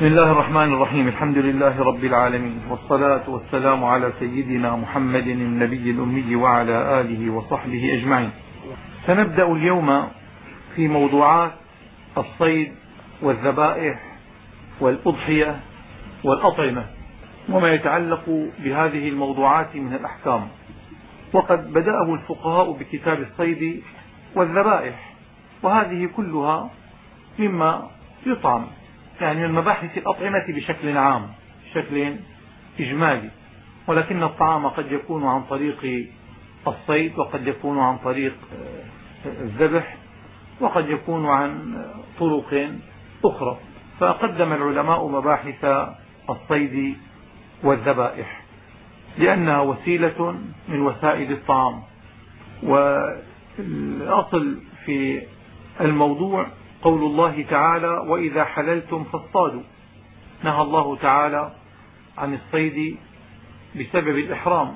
بسم الله الرحمن الرحيم. الحمد لله رب العالمين. والصلاة والسلام على سيدنا محمد النبي الأمي وعلى آله وصحبه أجمعين. سنبدأ اليوم في موضوعات الصيد والذبائح والأضحية والأطعمة وما يتعلق بهذه الموضوعات من الأحكام. وقد بدأه الفقهاء بكتاب الصيد والذبائح وهذه كلها مما يطعم يعني من مباحث الأطعمة بشكل عام بشكل إجمالي. ولكن الطعام قد يكون عن طريق الصيد وقد يكون عن طريق الذبح وقد يكون عن طرق أخرى. فقدم العلماء مباحث الصيد والذبائح لأنها وسيلة من وسائل الطعام. والأصل في الموضوع قول الله تعالى وإذا حللتم فاصطادوا. نهى الله تعالى عن الصيد بسبب الإحرام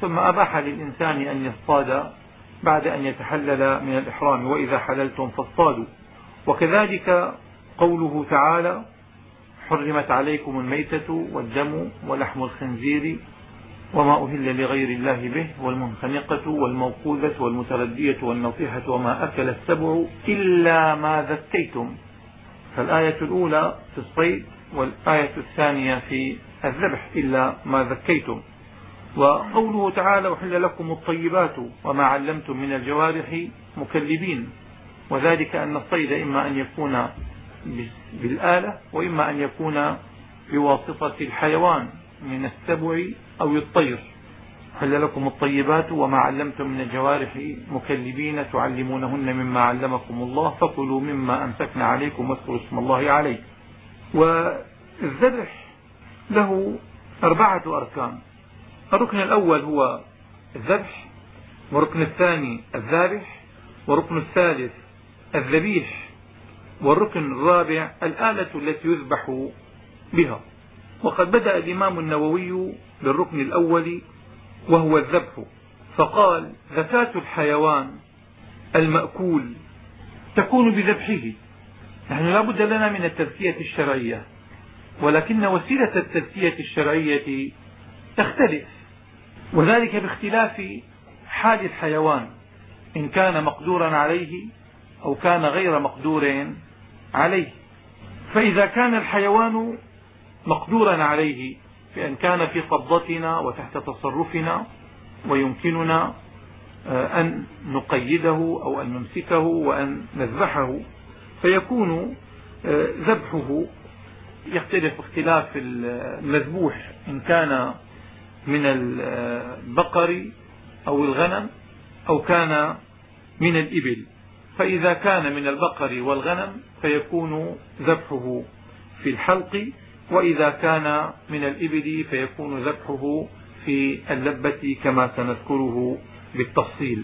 ثم أباح للإنسان أن يصطاد بعد أن يتحلل من الإحرام وإذا حللتم فاصطادوا. وكذلك قوله تعالى حرمت عليكم الميتة والدم ولحم الخنزير وما أهل لغير الله به والمنخنقة والموقوذة والمتردية والنصيحة وما أكل السبع إلا ما ذكيتم. فالآية الأولى في الصيد والآية الثانية في الذبح إلا ما ذكيتم. وقوله تعالى أحل لكم الطيبات وما علمتم من الجوارح مكلبين. وذلك أن الصيد إما أن يكون بالآلة وإما أن يكون بواسطة الحيوان من السبع أو الطير حل لكم الطيبات وما علمتم من الجوارح مكلبين تعلمونهن مما علمكم الله فكلوا مما أمسكن عليكم واذكروا اسم الله عليه والذبح له أربعة أركان. الركن الأول هو الذبح والركن الثاني الذابح والركن الثالث الذبيح والركن الرابع الآلة التي يذبح بها. وقد بدأ الإمام النووي بالركن الأول وهو الذبح فقال زكاة الحيوان المأكول تكون بذبحه نحن لا بد لنا من التزكية الشرعية ولكن وسيلة التزكية الشرعية تختلف وذلك باختلاف حال الحيوان إن كان مقدورا عليه أو كان غير مقدور عليه. فإذا كان الحيوان مقدورا عليه بأن كان في قبضتنا وتحت تصرفنا ويمكننا آه، أن نقيده أو أن نمسكه وأن نذبحه. فيكون آه، ذبحه يختلف اختلاف المذبوح إن كان من البقر أو الغنم أو كان من الإبل. فإذا كان من البقر والغنم فيكون ذبحه في الحلق وإذا كان من الإبل فيكون ذبحه في اللبة كما سنذكره بالتفصيل.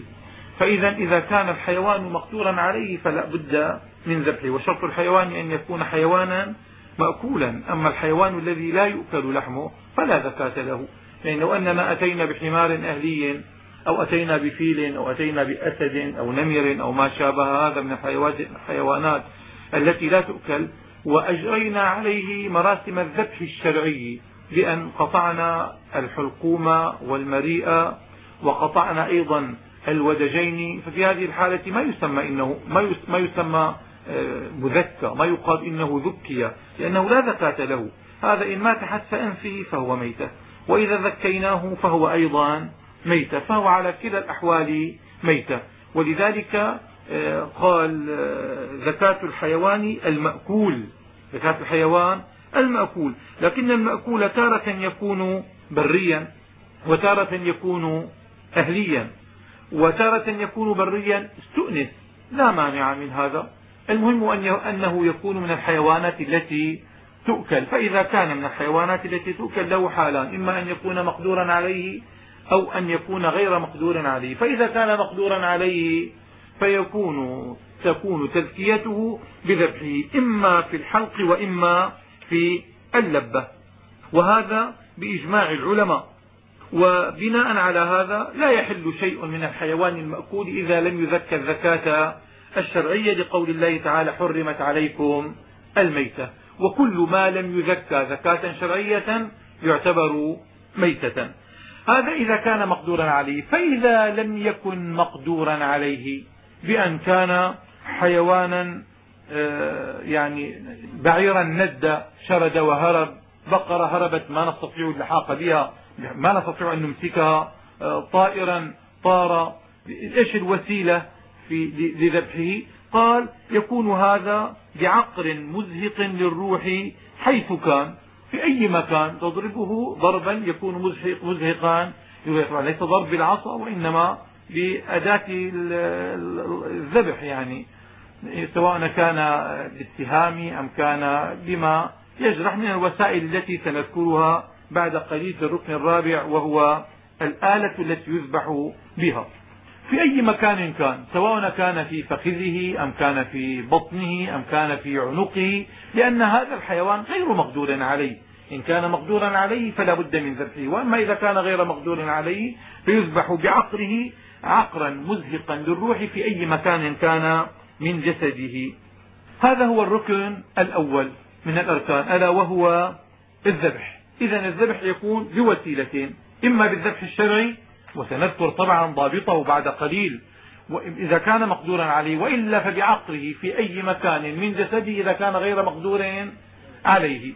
فإذا إذا كان الحيوان مقدورا عليه فلا بد من ذبحه وشرط الحيوان أن يكون حيوانا مأكولا. أما الحيوان الذي لا يؤكل لحمه فلا زكاة له يعني لو أننا أتينا بحمار أهلي أو أتينا بفيل أو أتينا بأسد أو نمر أو ما شابه هذا من الحيوانات التي لا تؤكل وأجرينا عليه مراسم الذبح الشرعي بأن قطعنا الحلقوم والمريء وقطعنا أيضا الودجين ففي هذه الحالة ما يسمى إنه ما يسمى آه، مذكى ما يقال إنه ذكي لأنه لا زكاة له. هذا إن مات حتف أنفه فهو ميتة وإذا ذكيناه فهو أيضا ميتة فهو على كلا الأحوال ميتة. ولذلك قال آه، زكاة الحيوان المأكول. زكاة الحيوان المأكول. لكن المأكول تارة يكون بريا وتارة يكون أهليا وتارة يكون بريا استؤنس. لا مانع من هذا. المهم أنه يكون من الحيوانات التي تؤكل. فإذا كان من الحيوانات التي تؤكل له حالان إما أن يكون مقدورا عليه أو أن يكون غير مقدور عليه. فإذا كان مقدورا عليه فيكون تكون تزكيته بذبحه إما في الحلق وإما في اللبة. وهذا بإجماع العلماء. وبناء على هذا لا يحل شيء من الحيوان المأكول إذا لم يذكى الزكاة الشرعية لقول الله تعالى حرمت عليكم الميتة وكل ما لم يزكى زكاة شرعية يعتبر ميتة. هذا إذا كان مقدورا عليه. فإذا لم يكن مقدورا عليه بأن كان حيوانا آه، يعني بعيرا ند شرد وهرب. بقرة هربت ما نستطيع اللحاق بها ما نستطيع أن نمسكها آه، طائرا طار. إيش الوسيلة في لذبحه؟ قال يكون هذا بعقر مزهق للروح حيث كان. في أي مكان تضربه ضربا يكون مزهق مزهقا ليس ضرب بالعصا وإنما بأداة الذبح يعني سواء كان بالسهام أم كان بما يجرح من الوسائل التي سنذكرها بعد قليل في الركن الرابع وهو الآلة التي يذبح بها. في أي مكان كان سواء كان في فخذه أم كان في بطنه أم كان في عنقه لأن هذا الحيوان غير مقدور عليه. إن كان مقدورا عليه فلا بد من ذبحه وأما إذا كان غير مقدور عليه فيذبح بعقره عقرا مزهقا للروح في أي مكان كان من جسده. هذا هو الركن الأول من الأركان ألا وهو الذبح. إذا الذبح يكون بوسيلتين إما بالذبح الشرعي وسنذكر طبعا ضابطه بعد قليل إذا كان مقدورا عليه وإلا فبعقله في أي مكان من جسده إذا كان غير مقدور عليه.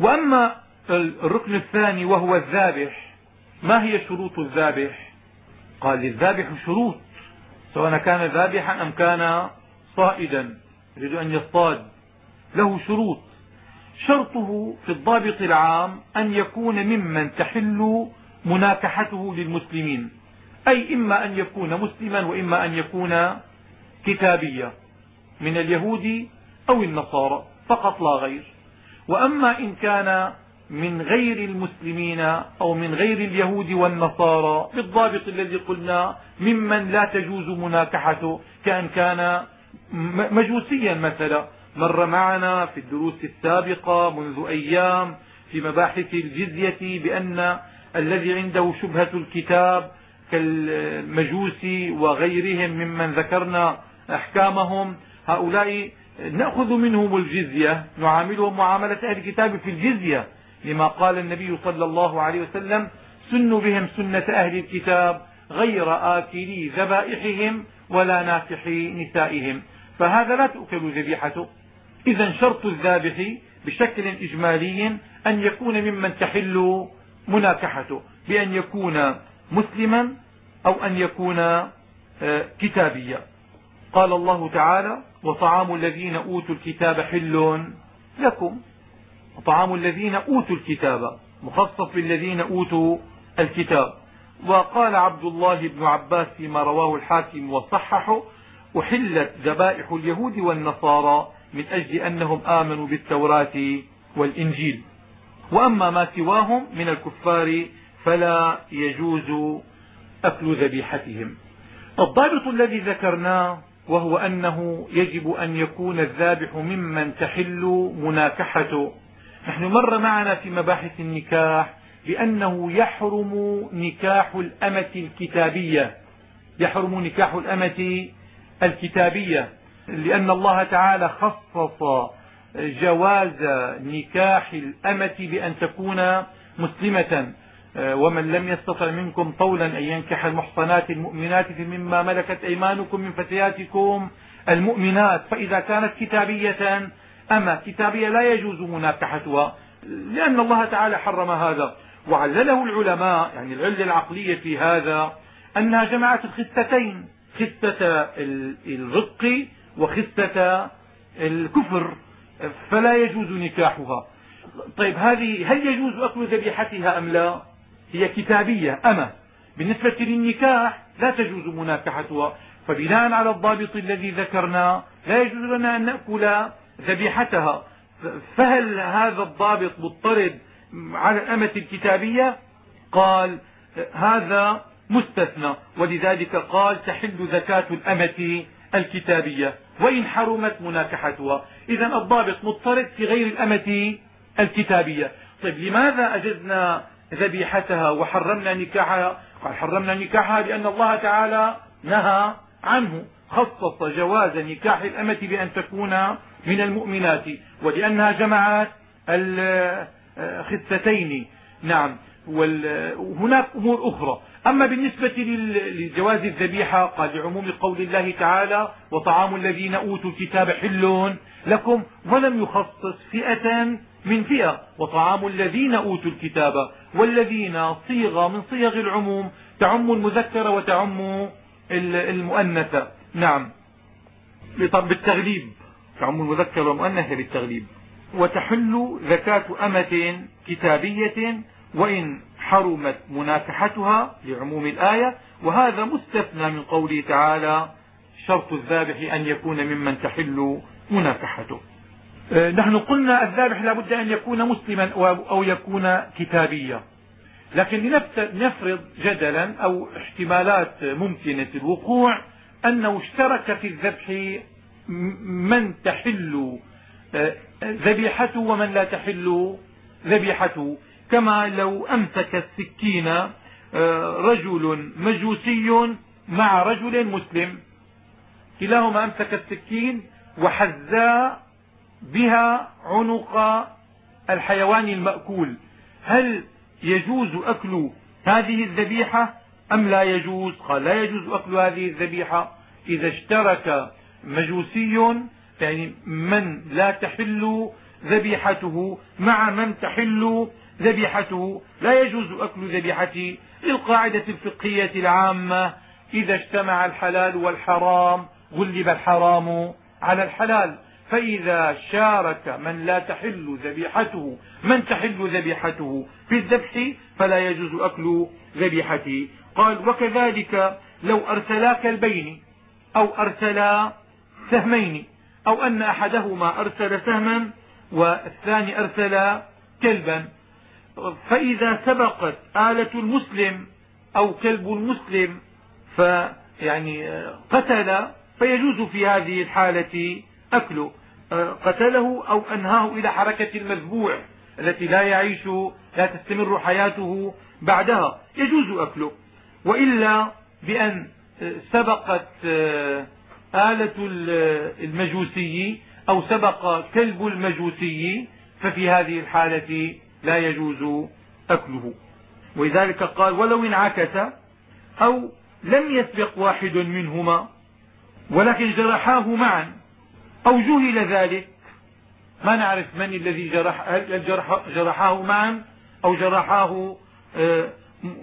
وأما الركن الثاني وهو الذابح ما هي شروط الذابح؟ قال للذابح شروط سواء كان ذابحا أم كان صائدا يريد أن يصطاد له شروط. شرطه في الضابط العام أن يكون ممن تحل مناكحته للمسلمين أي إما أن يكون مسلما وإما أن يكون كتابيا من اليهود أو النصارى فقط لا غير. وأما إن كان من غير المسلمين أو من غير اليهود والنصارى بالضابط الذي قلنا ممن لا تجوز مناكحته كأن كان مجوسيا مثلا. مر معنا في الدروس السابقة منذ أيام في مباحث الجزية بأن الذي عنده شبهة الكتاب كالمجوس وغيرهم ممن ذكرنا أحكامهم هؤلاء نأخذ منهم الجزية نعاملهم معاملة أهل الكتاب في الجزية. لما قال النبي صلى الله عليه وسلم سنوا بهم سنة أهل الكتاب غير آكلي ذبائحهم ولا نافحي نسائهم. فهذا لا تؤكل ذبيحته. إذا شرط الذابح بشكل إجمالي أن يكون ممن تحل مناكحته بأن يكون مسلما أو أن يكون آه، كتابيا. قال الله تعالى وطعام الذين أوتوا الكتاب حل لكم. وطعام الذين أوتوا الكتاب مخصص بالذين أوتوا الكتاب. وقال عبد الله بن عباس فيما رواه الحاكم وصححه أحلت ذبائح اليهود والنصارى من أجل أنهم آمنوا بالتوراة والإنجيل. وأما ما سواهم من الكفار فلا يجوز أكل ذبيحتهم. الضابط الذي ذكرناه وهو أنه يجب أن يكون الذابح ممن تحل مناكحته نحن مر معنا في مباحث النكاح بأنه يحرم نكاح الأمة الكتابية. يحرم نكاح الأمة الكتابية. لأن الله تعالى خصص جواز نكاح الأمة بأن تكون مسلمة. ومن لم يستطع منكم طولا أن ينكح المحصنات المؤمنات مما ملكت أيمانكم من فتياتكم المؤمنات فإذا كانت كتابية أما كتابية لا يجوز مناكحتها لأن الله تعالى حرم هذا. وعلله العلماء يعني العلة العقلية في هذا أنها جمعت الخستين خستة الرق وخستة الكفر فلا يجوز نكاحها. طيب هذه هل يجوز أكل ذبيحتها أم لا؟ هي كتابية. أما بالنسبة للنكاح لا تجوز مناكحتها. فبناء على الضابط الذي ذكرنا لا يجوز لنا أن نأكل ذبيحتها. فهل هذا الضابط مضطرد على الأمة الكتابية قال هذا مستثنى ولذلك قال تحل زكاة الأمة الكتابية. وإن حرمت مناكحتها. إذا الضابط مضطرد في غير الأمة الكتابية. طيب لماذا أجزنا ذبيحتها وحرمنا نكاحها؟ قال حرمنا نكاحها لأن الله تعالى نهى عنه. خصص جواز نكاح الأمة بأن تكون من المؤمنات ولأنها جمعت الخستين نعم. وهناك أمور أخرى. أما بالنسبة لجواز الذبيحة قال لعموم قول الله تعالى وطعام الذين أوتوا الكتاب حل لكم ولم يخصص فئة من فئة. وطعام الذين أوتوا الكتاب والذين صيغة من صيغ العموم تعم المذكر وتعم المؤنث نعم. بالتغليب. تعم المذكر والمؤنث بالتغليب. وتحل زكاة أمة كتابية وإن حرمت مناكحتها لعموم الآية. وهذا مستثنى من قوله تعالى شرط الذابح أن يكون ممن تحل مناكحته. آه، نحن قلنا الذابح لا بد أن يكون مسلما أو يكون كتابيا. لكن لنفرض جدلا أو احتمالات ممكنة الوقوع أنه اشترك في الذبح من تحل آه، ذبيحته ومن لا تحل ذبيحته كما لو أمسك السكين آه، رجل مجوسي مع رجل مسلم. كلاهما أمسك السكين وحزا بها عنق الحيوان المأكول. هل يجوز أكل هذه الذبيحة أم لا يجوز؟ قال لا يجوز أكل هذه الذبيحة إذا اشترك مجوسي يعني من لا تحل ذبيحته مع من تحل ذبيحته. لا يجوز أكل ذبيحته للقاعدة الفقهية العامة. إذا اجتمع الحلال والحرام غلب الحرام على الحلال. فإذا شارك من لا تحل ذبيحته من تحل ذبيحته في الذبح فلا يجوز أكل ذبيحته قال وكذلك لو أرسلا كلبين أو أرسلا سهمين أو أن أحدهما أرسل سهما والثاني أرسل كلبا. فإذا سبقت آلة المسلم أو كلب المسلم فيعني قتل فيجوز في هذه الحالة أكله. قتله أو أنهاه إلى حركة المذبوع التي لا يعيش لا تستمر حياته بعدها يجوز أكله. وإلا بأن سبقت آلة المجوسي أو سبق كلب المجوسي ففي هذه الحالة لا يجوز أكله. ولذلك قال ولو انعكس أو لم يسبق واحد منهما ولكن جرحاه معا أو جهل ذلك ما نعرف من الذي جرح هل جرح جرحاه معا أو جرحاه آه،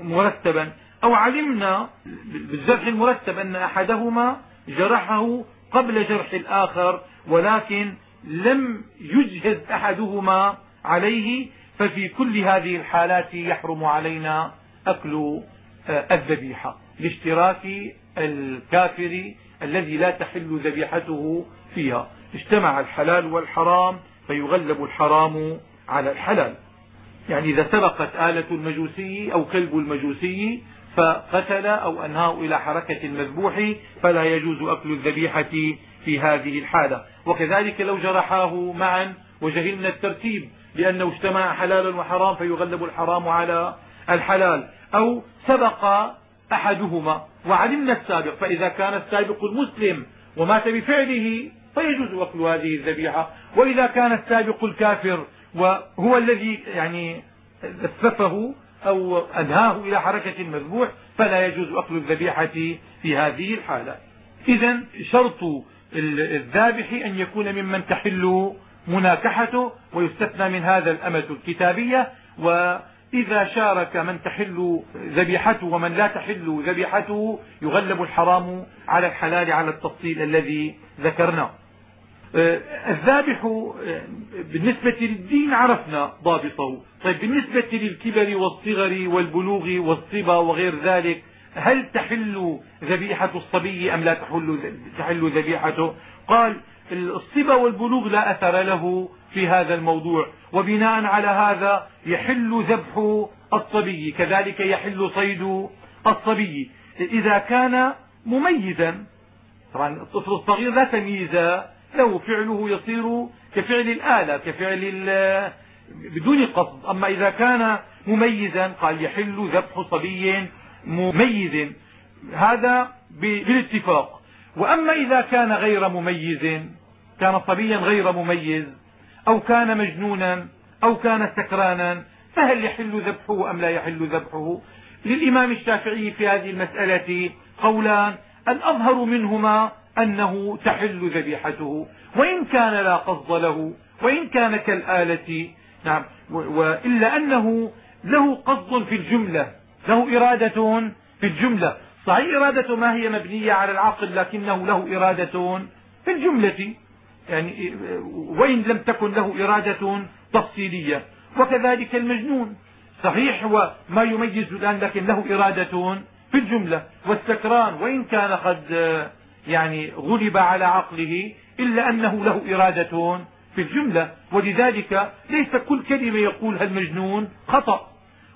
مرتبا؟ أو علمنا بالجرح المرتب أن أحدهما جرحه قبل جرح الآخر ولكن لم يجهز أحدهما عليه ففي كل هذه الحالات يحرم علينا أكل آه، الذبيحة لاشتراك الكافر الذي لا تحل ذبيحته فيها. اجتمع الحلال والحرام فيغلب الحرام على الحلال. يعني إذا سبقت آلة المجوسي أو كلب المجوسي فقتل أو أنهاه إلى حركة المذبوح فلا يجوز أكل الذبيحة في هذه الحالة. وكذلك لو جرحاه معا وجهلنا الترتيب لأنه اجتمع حلالا وحرام فيغلب الحرام على الحلال. أو سبق أحدهما وعلمنا السابق فإذا كان السابق المسلم ومات بفعله فيجوز أكل هذه الذبيحة. وإذا كان السابق الكافر وهو الذي يعني اسفه أو أنهاه إلى حركة المذبوح فلا يجوز أكل الذبيحة في هذه الحالة. إذا شرط الذابح أن يكون ممن تحل مناكحته ويستثنى من هذا الأمة الكتابية. وإذا شارك من تحل ذبيحته ومن لا تحل ذبيحته يغلب الحرام على الحلال على التفصيل الذي ذكرناه. الذابح آه، بالنسبة للدين عرفنا ضابطه. طيب بالنسبة للكبر والصغر والبلوغ والصبا وغير ذلك هل تحل ذبيحة الصبي أم لا تحل, تحل ذبيحته؟ قال الصبا والبلوغ لا أثر له في هذا الموضوع. وبناء على هذا يحل ذبح الصبي كذلك يحل صيد الصبي. إذا كان مميزا طبعا الطفل الصغير لا تمييز له فعله يصير كفعل الآلة كفعل بدون قصد. أما إذا كان مميزا قال يحل ذبح صبي مميز. هذا بالاتفاق. وأما إذا كان غير مميز كان صبيا غير مميز أو كان مجنونا أو كان سكرانا فهل يحل ذبحه أم لا يحل ذبحه؟ للإمام الشافعي في هذه المسألة قولان. الأظهر منهما أنه تحل ذبيحته. وإن كان لا قصد له وإن كان كالآلة نعم. وإلا أنه له قصد في الجملة له إرادة في الجملة. صحيح إرادة ما هي مبنية على العقل لكنه له إرادة في الجملة. يعني وإن لم تكن له إرادة تفصيلية. وكذلك المجنون. صحيح هو ما يميز الآن لكن له إرادة في الجملة. والسكران وإن كان قد يعني غلب على عقله إلا أنه له إرادة في الجملة. ولذلك ليس كل كلمة يقولها المجنون خطأ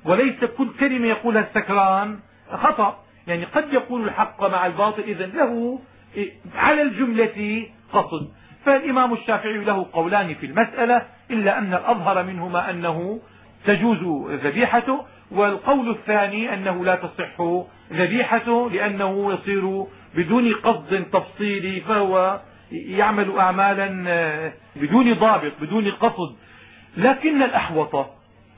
وليس كل كلمة يقولها السكران خطأ. يعني قد يقول الحق مع الباطل إذا له على الجملة قصد. فالإمام الشافعي له قولان في المسألة إلا أن الأظهر منهما أنه تجوز ذبيحته والقول الثاني أنه لا تصح ذبيحته لأنه يصير بدون قصد تفصيلي فهو يعمل أعمالا آه، بدون ضابط بدون قصد. لكن الأحوط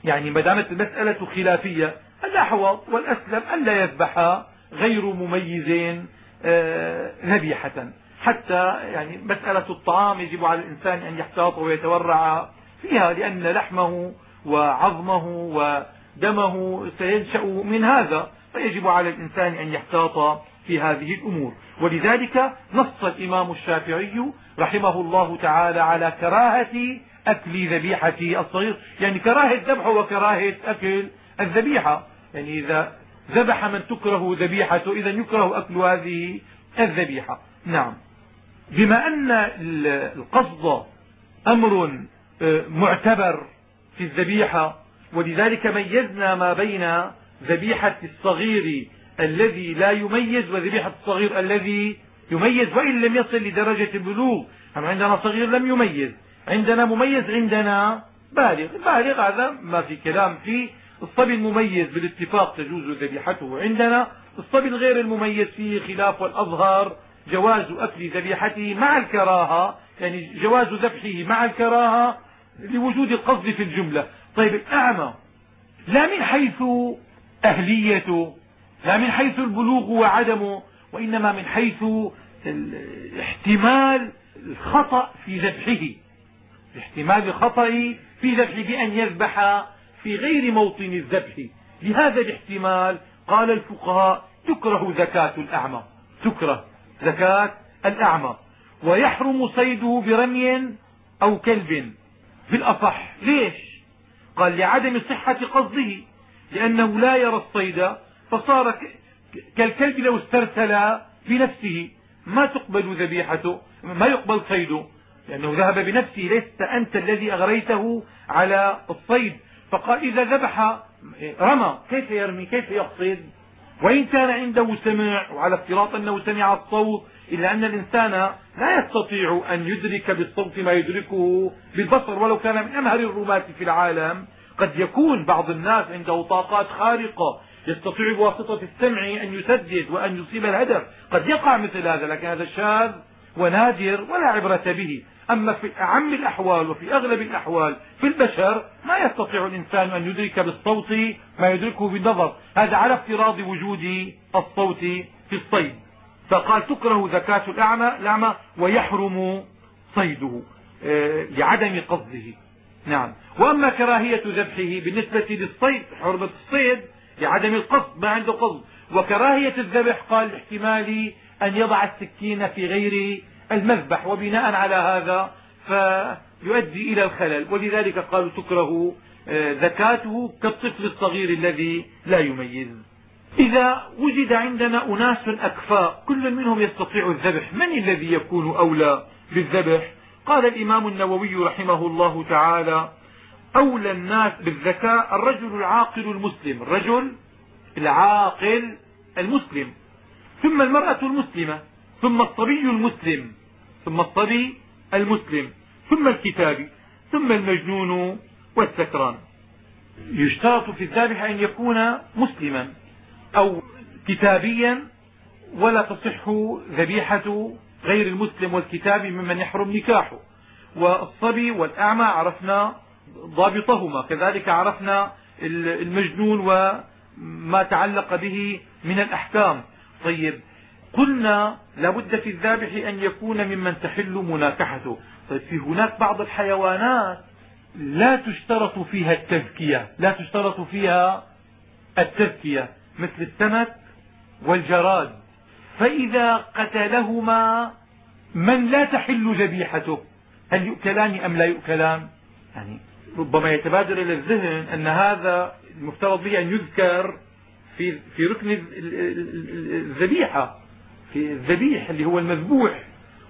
يعني ما دامت المسألة خلافية الأحوط والأسلم أن لا يذبح غير مميز آه، ذبيحة حتى يعني مسألة الطعام يجب على الإنسان أن يحتاط ويتورع فيها لأن لحمه وعظمه ودمه سينشأ من هذا. فيجب على الإنسان أن يحتاط في هذه الأمور. ولذلك نص الإمام الشافعي رحمه الله تعالى على كراهة أكل ذبيحة الصغير. يعني كراهة ذبح وكراهة أكل الذبيحة. يعني إذا ذبح من تكره ذبيحته إذا يكره أكل هذه الذبيحة. نعم. بما أن القصد أمر آه، معتبر في الذبيحة ولذلك ميزنا ما بين ذبيحة الصغير الذي لا يميز وذبيحة الصغير الذي يميز وإن لم يصل لدرجة البلوغ. عندنا صغير لم يميز؟ عندنا مميز عندنا بالغ. بالغ هذا ما في كلام فيه الصبي المميز بالاتفاق تجوز ذبيحته. عندنا الصبي الغير المميز فيه خلاف والأظهر جواز أكل ذبيحته مع الكراهة يعني جواز ذبحه مع الكراهة لوجود القصد في الجملة. طيب الأعمى لا من حيث أهليته لا من حيث البلوغ وعدمه وإنما من حيث احتمال الخطأ في ذبحه. احتمال الخطأ في ذبحه بأن يذبح في غير موطن الذبح. لهذا الاحتمال قال الفقهاء تكره زكاة الأعمى. تكره زكاة الأعمى. ويحرم صيده برمي أو كلب. في ليش؟ قال لعدم صحة قصده لأنه لا يرى الصيد فصار كالكلب لو استرسل بنفسه ما تقبل ذبيحته ما يقبل صيده لأنه ذهب بنفسه لست أنت الذي أغريته على الصيد. فقال إذا ذبح رمى كيف يرمي؟ كيف يقصد؟ وإن كان عنده سمع وعلى افتراض أنه سمع الصوت إلا أن الإنسان لا يستطيع أن يدرك بالصوت ما يدركه بالبصر ولو كان من أمهر الرماة في العالم. قد يكون بعض الناس عنده طاقات خارقة يستطيع بواسطة السمع أن يسدد وأن يصيب الهدف. قد يقع مثل هذا لكن هذا شاذ ونادر ولا عبرة به. أما في أعم الأحوال وفي أغلب الأحوال في البشر ما يستطيع الإنسان أن يدرك بالصوت ما يدركه بالنظر. هذا على افتراض وجود الصوت في الصيد. فقال تكره زكاة الأعمى الأعمى ويحرم صيده. آه، لعدم قصده. نعم. وأما كراهية ذبحه بالنسبة للصيد حرمة الصيد لعدم القصد ما عنده قصد. وكراهية الذبح قال احتمال أن يضع السكين في غير المذبح وبناء على هذا فيؤدي إلى الخلل. ولذلك قالوا تكره آه، زكاته كالطفل الصغير الذي لا يميز. إذا وجد عندنا أناس أكفاء كل منهم يستطيع الذبح. من الذي يكون أولى بالذبح؟ قال الإمام النووي رحمه الله تعالى أولى الناس بالذكاء الرجل العاقل المسلم. الرجل العاقل المسلم. ثم المرأة المسلمة. ثم الصبي المسلم. ثم الصبي المسلم. ثم الكتابي ثم المجنون والسكران. يشترط في الذابح أن يكون مسلما أو كتابيا ولا تصح ذبيحة غير المسلم والكتاب ممن يحرم نكاحه. والصبي والأعمى عرفنا ضابطهما. كذلك عرفنا المجنون وما تعلق به من الأحكام. طيب قلنا لابد في الذابح أن يكون ممن تحل مناكحته. طيب في هناك بعض الحيوانات لا تشترط فيها التزكية لا تشترط فيها التزكية مثل السمك والجراد. فإذا قتلهما من لا تحل ذبيحته؟ هل يؤكلان أم لا يؤكلان؟ يعني ربما يتبادر إلى الذهن أن هذا المفترض به أن يذكر في في ركن الذبيحة في الذبيح اللي هو المذبوح.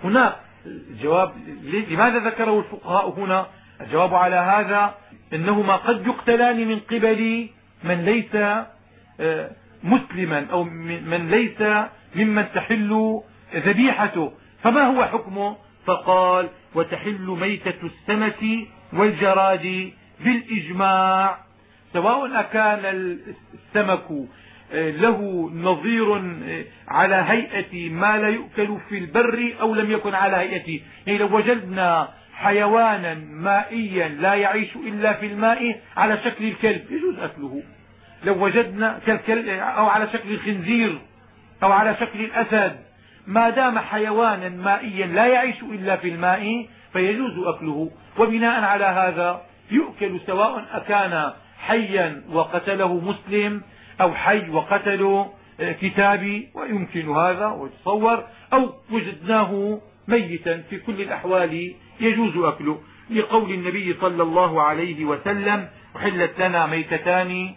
هناك الجواب لماذا ذكره الفقهاء هنا؟ الجواب على هذا إنهما قد يقتلان من قبل من ليس آه، مسلما أو من ليس ممن تحل ذبيحته. فما هو حكمه؟ فقال وتحل ميتة السمك والجراد بالإجماع سواء أكان السمك آه، له نظير آه، على هيئة ما لا يؤكل في البر أو لم يكن على هيئته يعني لو وجدنا حيوانا مائيا لا يعيش إلا في الماء على شكل الكلب يجوز أكله. لو وجدنا كالكلب أو على شكل الخنزير أو على شكل الأسد ما دام حيوانا مائيا لا يعيش إلا في الماء فيجوز أكله. وبناء على هذا يؤكل سواء أكان حيا وقتله مسلم أو حي وقتله كتابي ويمكن هذا ويتصور أو وجدناه ميتا في كل الأحوال يجوز أكله. لقول النبي صلى الله عليه وسلم أحلت لنا ميتتان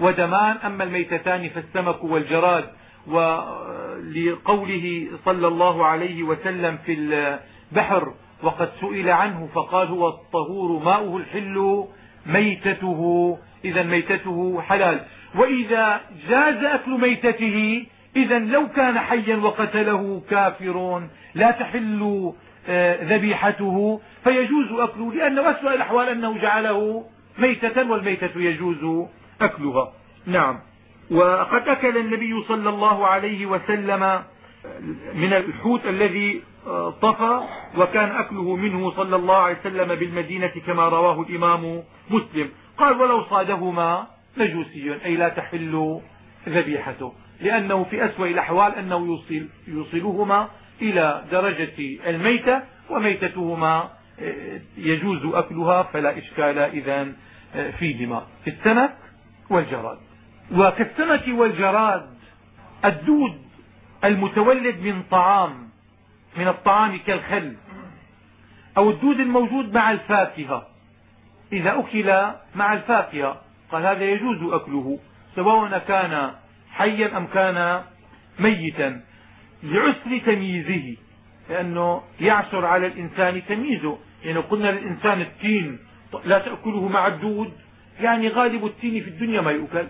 ودمان أما الميتتان فالسمك والجراد. ولقوله صلى الله عليه وسلم في البحر وقد سئل عنه فقال هو الطهور ماؤه الحل ميتته. إذا ميتته حلال. وإذا جاز أكل ميتته إذا لو كان حيا وقتله كافر لا تحل آه، ذبيحته. فيجوز أكله لأن أسوأ الأحوال أنه جعله ميتة والميتة يجوز أكلها. نعم. وقد أكل النبي صلى الله عليه وسلم من الحوت الذي آه، طفى وكان أكله منه صلى الله عليه وسلم بالمدينة كما رواه الإمام مسلم. قال ولو صادهما مجوسي أي لا تحل ذبيحته لأنه في أسوأ الأحوال أنه يوصل يوصلهما إلى درجة الميتة وميتتهما آه، يجوز أكلها فلا إشكال إذا آه، فيهما في السمك والجراد. وكالسمك والجراد الدود المتولد من طعام من الطعام كالخل أو الدود الموجود مع الفاكهة. إذا أكل مع الفاكهة قال هذا يجوز أكله سواء كان حيا أم كان ميتا لعسر تمييزه لأنه يعسر على الإنسان تمييزه. يعني قلنا للإنسان التين لا تأكله مع الدود يعني غالب التين في الدنيا ما يؤكل.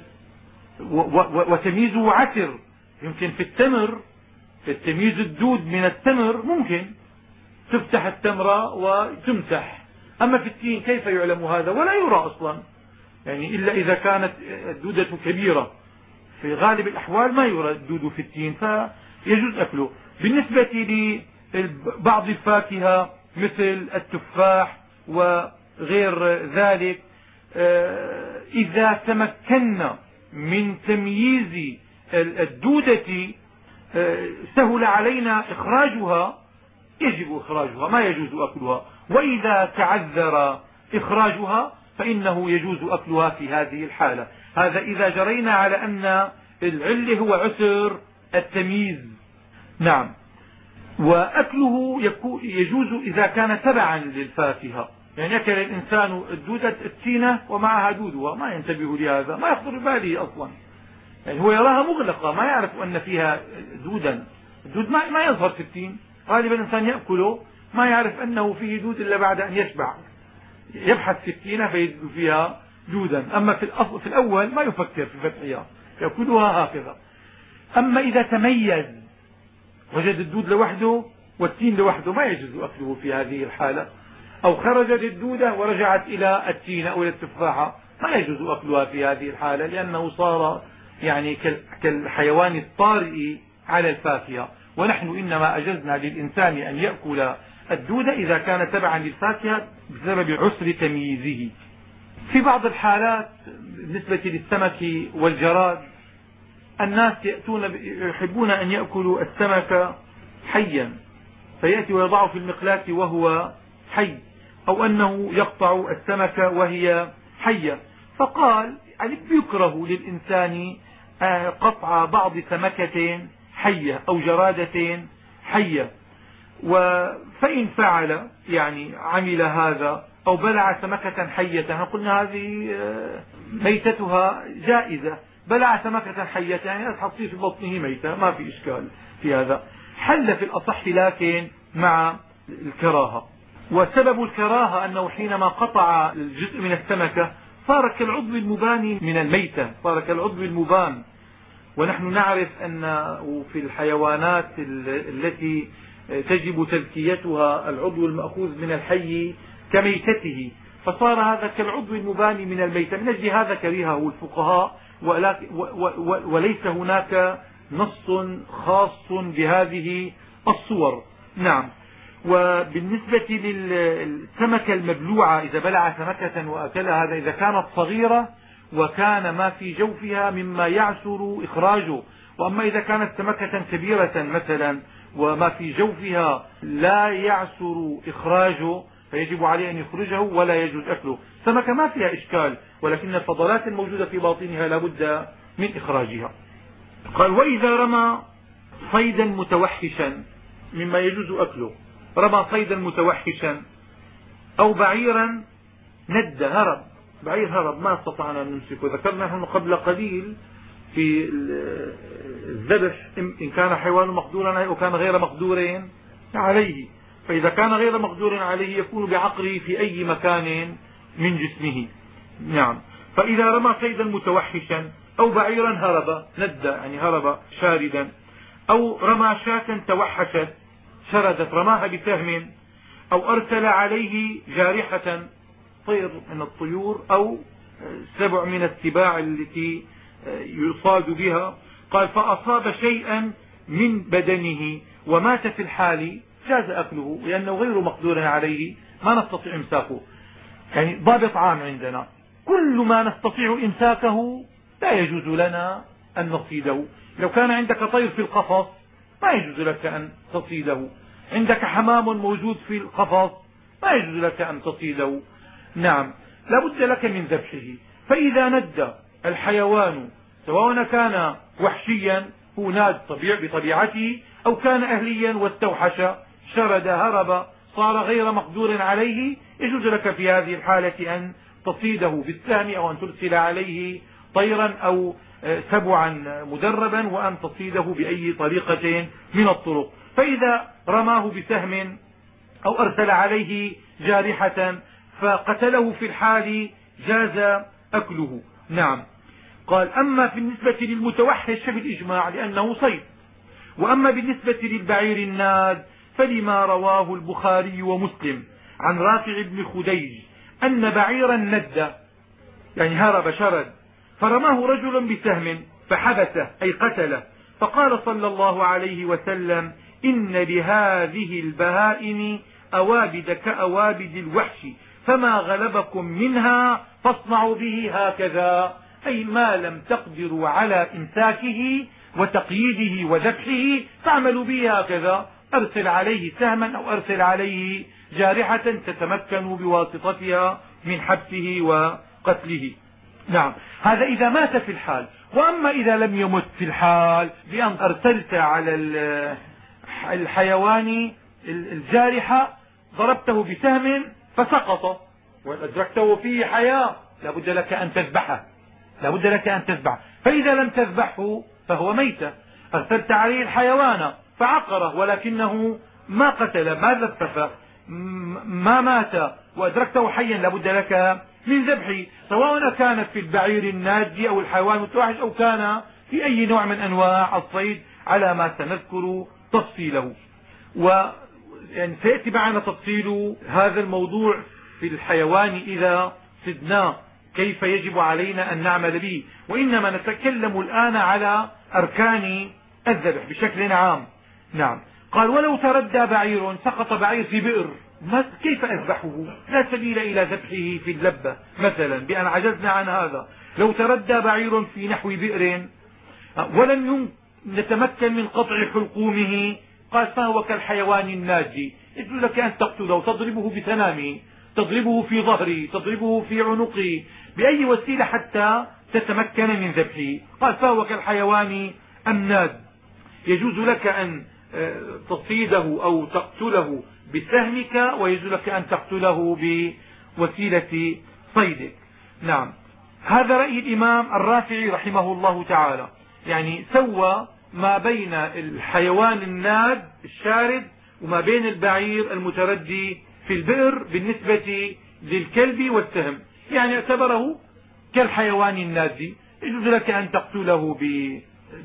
وتمييزه عسر يمكن في التمر التمييز الدود من التمر ممكن تفتح التمرة وتمسح. أما في التين كيف يعلم هذا؟ ولا يرى أصلا. يعني إلا إذا كانت الدودة كبيرة. في غالب الأحوال ما يرى الدود في التين فيجوز أكله. بالنسبة لبعض الفاكهة مثل التفاح وغير ذلك آه، إذا تمكنا من تمييز الدودة سهل علينا إخراجها يجب إخراجها ما يجوز أكلها. وإذا تعذر إخراجها فإنه يجوز أكلها في هذه الحالة. هذا إذا جرينا على أن العلة هو عسر التمييز. نعم. وأكله يجوز إذا كان تبعا للفاكهة. يعني أكل الإنسان الدودة التينة ومعها دودها. ما ينتبه لهذا. ما يخطر بباله أصلا. يعني هو يراها مغلقة ما يعرف أن فيها دودا. الدود ما, يظهر في التين غالبا الإنسان يأكله ما يعرف أنه فيه دود إلا بعد أن يشبع. يبحث في التينة فيجد فيها دودا. أما في, الأصل في الأول ما يفكر في فتحها يأكلها هكذا. أما إذا تميز وجد الدود لوحده والتين لوحده ما يجوز أكله في هذه الحالة. أو خرجت الدودة ورجعت إلى التين أو إلى التفاحة ما يجوز أكلها في هذه الحالة لأنه صار يعني كالحيوان الطارئ على الفاكهة. ونحن إنما أجزنا للإنسان أن يأكل الدود إذا كان تبعا للفاكهة بسبب عسر تمييزه. في بعض الحالات بالنسبة للسمك والجراد الناس يأتون يحبون أن يأكلوا السمك حيا فيأتي ويضعه في المقلاة وهو حي أو أنه يقطع السمك وهي حية. فقال يعني يكره للإنسان قطع بعض سمكة حية أو جرادة حية. فإن فعل يعني عمل هذا أو بلع سمكة حية قلنا هذه آه، ميتتها جائزة. بلع سمكة حية يعني حتصير في بطنه ميتة ما في إشكال في هذا. حل في الأصح لكن مع الكراهة. وسبب الكراهة أنه حينما قطع الجزء من السمكة صار كالعضو المبان من الميتة صار كالعضو المبان. ونحن نعرف أن في الحيوانات التي تجب تزكيتها العضو المأخوذ من الحي كميتته. فصار هذا كالعضو المباني من الميتة. من أجل هذا كرهه الفقهاء وليس هناك نص خاص بهذه الصور. نعم. وبالنسبة للسمكة المبلوعة إذا بلع سمكة وأكلها هذا إذا كانت صغيرة وكان ما في جوفها مما يعسر إخراجه. وأما إذا كانت سمكة كبيرة مثلا وما في جوفها لا يعسر إخراجه فيجب عليه أن يخرجه ولا يجوز أكله. سمكة ما فيها إشكال ولكن الفضلات الموجودة في باطنها لا بد من إخراجها. قال وإذا رمى صيدا متوحشا مما يجوز أكله. رمى صيدا متوحشا أو بعيرا ند هرب. بعير هرب ما استطعنا أن نمسكه. ذكرنا نحن قبل قليل في الذبح إن كان حيوان مقدورا عليه وكان غير مقدور عليه. فإذا كان غير مقدور عليه يكون بعقله في أي مكان من جسمه. نعم. فإذا رمى صيدا متوحشا أو بعيرا هرب ند يعني هرب شاردا أو رمى شاة توحشت شردت رماها بسهم أو أرسل عليه جارحة طير من الطيور أو سبع من السباع التي يصاد بها. قال فأصاب شيئا من بدنه ومات في الحال جاز أكله لأنه غير مقدور عليه ما نستطيع إمساكه. يعني ضابط عام عندنا. كل ما نستطيع إمساكه لا يجوز لنا أن نصيده. لو كان عندك طير في القفص ما يجوز لك أن تصيده. عندك حمام موجود في القفص ما يجوز لك أن تصيده. نعم لا بد لك من ذبحه. فإذا ند الحيوان سواء كان وحشيا هو ناد طبيع بطبيعته أو كان أهليا واستوحش شرد هرب صار غير مقدور عليه يجوز لك في هذه الحالة أن تصيده بالسهم أو أن ترسل عليه طيرا أو سبعا مدربا وأن تصيده بأي طريقة من الطرق. فإذا رماه بسهم أو أرسل عليه جارحة فقتله في الحال جاز أكله. نعم. قال أما في النسبة للمتوحش فبالإجماع لأنه صيد. وأما بالنسبة للبعير الناد فلما رواه البخاري ومسلم عن رافع بن خديج أن بعيرا ند يعني هرب شرد فرماه رجل بسهم فحبسه أي قتله فقال صلى الله عليه وسلم إن لهذه البهائم أوابد كأوابد الوحش فما غلبكم منها فاصنعوا به هكذا أي ما لم تقدروا على إمساكه وتقييده وذبحه فاعملوا به هكذا أرسل عليه سهما أو أرسل عليه جارحة تتمكن بواسطتها من حبسه وقتله. نعم. هذا إذا مات في الحال. وأما إذا لم يمت في الحال بأن أرسلت على الحيوان الجارحة ضربته بسهم فسقط. وأدركته فيه حياة. لا بد لك أن تذبحه. لا بد لك أن تذبحه. فإذا لم تذبحه فهو ميتة أرسلت عليه الحيوان فعقره ولكنه ما قتل ما زفف ما مات وأدركته حيا. لا بد لك من ذبحه سواء كانت في البعير الناجي أو الحيوان المتوحش أو كان في أي نوع من أنواع الصيد على ما سنذكر تفصيله. و يعني سيأتي معنا تفصيل هذا الموضوع في الحيوان إذا صدناه كيف يجب علينا أن نعمل به. وإنما نتكلم الآن على أركان الذبح بشكل عام. نعم. قال ولو تردى بعير سقط بعير في بئر. كيف أذبحه؟ لا سبيل إلى ذبحه في اللبة مثلا بأن عجزنا عن هذا. لو تردى بعير في نحو بئر ولم نتمكن من قطع حلقومه قال فهو كالحيوان الناجي؟ يجوز لك أن تقتله تضربه بسنامه تضربه في ظهري تضربه في عنقي بأي وسيلة حتى تتمكن من ذبحه؟ قال فهو كالحيوان الناد يجوز لك أن آه، تصيده أو تقتله. بسهمك ويجوز لك أن تقتله بوسيلة صيدك. نعم. هذا رأي الإمام الرافعي رحمه الله تعالى. يعني سوى ما بين الحيوان الناد الشارد وما بين البعير المتردي في البئر بالنسبة للكلب والسهم. يعني اعتبره كالحيوان النادي يجوز لك أن تقتله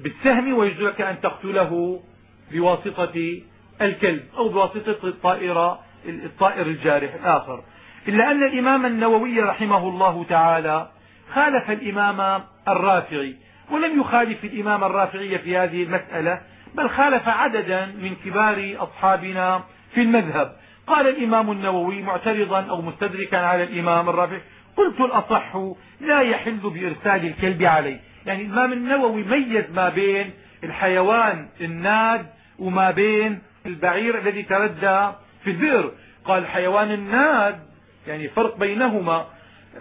بالسهم ويجوز لك أن تقتله بواسطة الكلب أو بواسطة الطائرة الطائر الجارح الآخر. إلا أن الإمام النووي رحمه الله تعالى خالف الإمام الرافعي ولم يخالف الإمام الرافعي في هذه المسألة بل خالف عددا من كبار أصحابنا في المذهب. قال الإمام النووي معترضا أو مستدركا على الإمام الرافعي قلت الأصح لا يحل بإرسال الكلب عليه. يعني الإمام النووي ميز ما بين الحيوان الناد وما بين البعير الذي تردى في البئر. قال الحيوان الناد يعني فرق بينهما.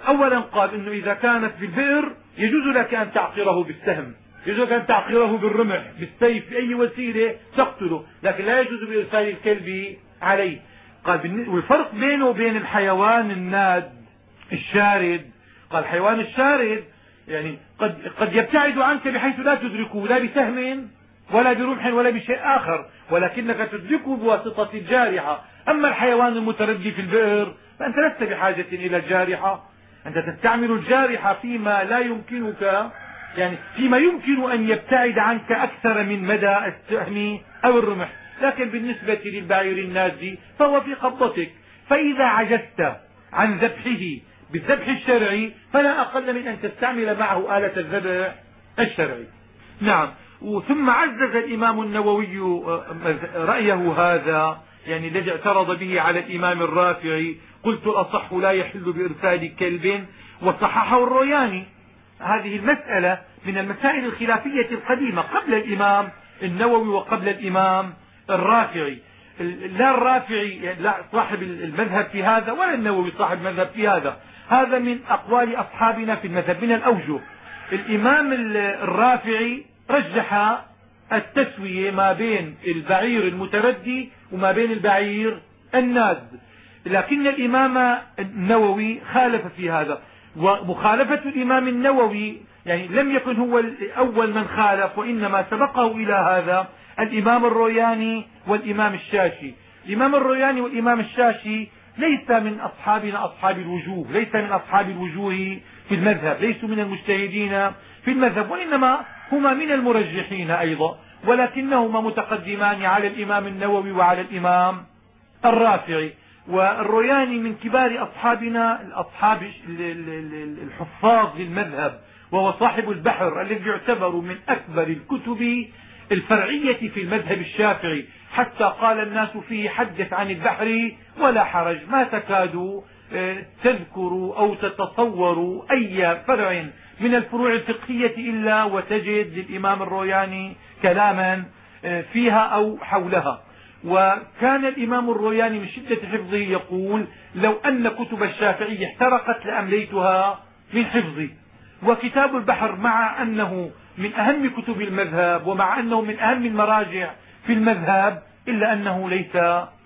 أولا قال إنه إذا كانت في البئر يجوز لك أن تعقره بالسهم يجوز لك أن تعقره بالرمح بالسيف بأي وسيلة تقتله لكن لا يجوز بإرسال الكلب عليه. قال والفرق بينه وبين الحيوان الناد الشارد. قال الحيوان الشارد يعني قد, قد يبتعد عنك بحيث لا تدركه لا بسهم. ولا برمح ولا بشيء آخر ولكنك تدركه بواسطة الجارحة. أما الحيوان المتردي في البئر فأنت لست بحاجة إلى الجارحة. أنت تستعمل الجارحة فيما لا يمكنك يعني فيما يمكن أن يبتعد عنك أكثر من مدى السهم أو الرمح. لكن بالنسبة للبعير النازي فهو في قبضتك فإذا عجزت عن ذبحه بالذبح الشرعي فلا أقل من أن تستعمل معه آلة الذبح الشرعي. نعم. ثم عزز الإمام النووي آه، رأيه هذا يعني الذي اعترض به على الإمام الرافعي قلت الأصح لا يحل بإرسال كلب وصححه الروياني. هذه المسألة من المسائل الخلافية القديمة قبل الإمام النووي وقبل الإمام الرافعي. لا الرافعي لا صاحب المذهب في هذا ولا النووي صاحب المذهب في هذا. هذا من أقوال أصحابنا في المذهب من الأوجه. الإمام الرافعي رجح التسوية ما بين البعير المتردي وما بين البعير الناد. لكن الإمام النووي خالف في هذا. ومخالفة الإمام النووي يعني لم يكن هو أول من خالف وإنما سبقه إلى هذا الإمام الروياني والإمام الشاشي. الإمام الروياني والإمام الشاشي ليس من أصحابنا أصحاب الوجوه ليس من أصحاب الوجوه في المذهب ليسوا من المجتهدين في المذهب وإنما هما من المرجحين أيضا ولكنهما متقدمان على الإمام النووي وعلى الإمام الرافعي. والروياني من كبار أصحابنا الأصحاب الحفاظ للمذهب وهو صاحب البحر الذي يعتبر من أكبر الكتب الفرعية في المذهب الشافعي. حتى قال الناس فيه حدث عن البحر ولا حرج ما تكاد آه، تذكر أو تتصور أي فرع من الفروع الفقهية إلا وتجد للإمام الروياني كلاما آه، فيها أو حولها. وكان الإمام الروياني من شدة حفظه يقول لو أن كتب الشافعي احترقت لأمليتها من حفظي وكتاب البحر مع أنه من أهم كتب المذهب ومع أنه من أهم المراجع في المذهب إلا أنه ليس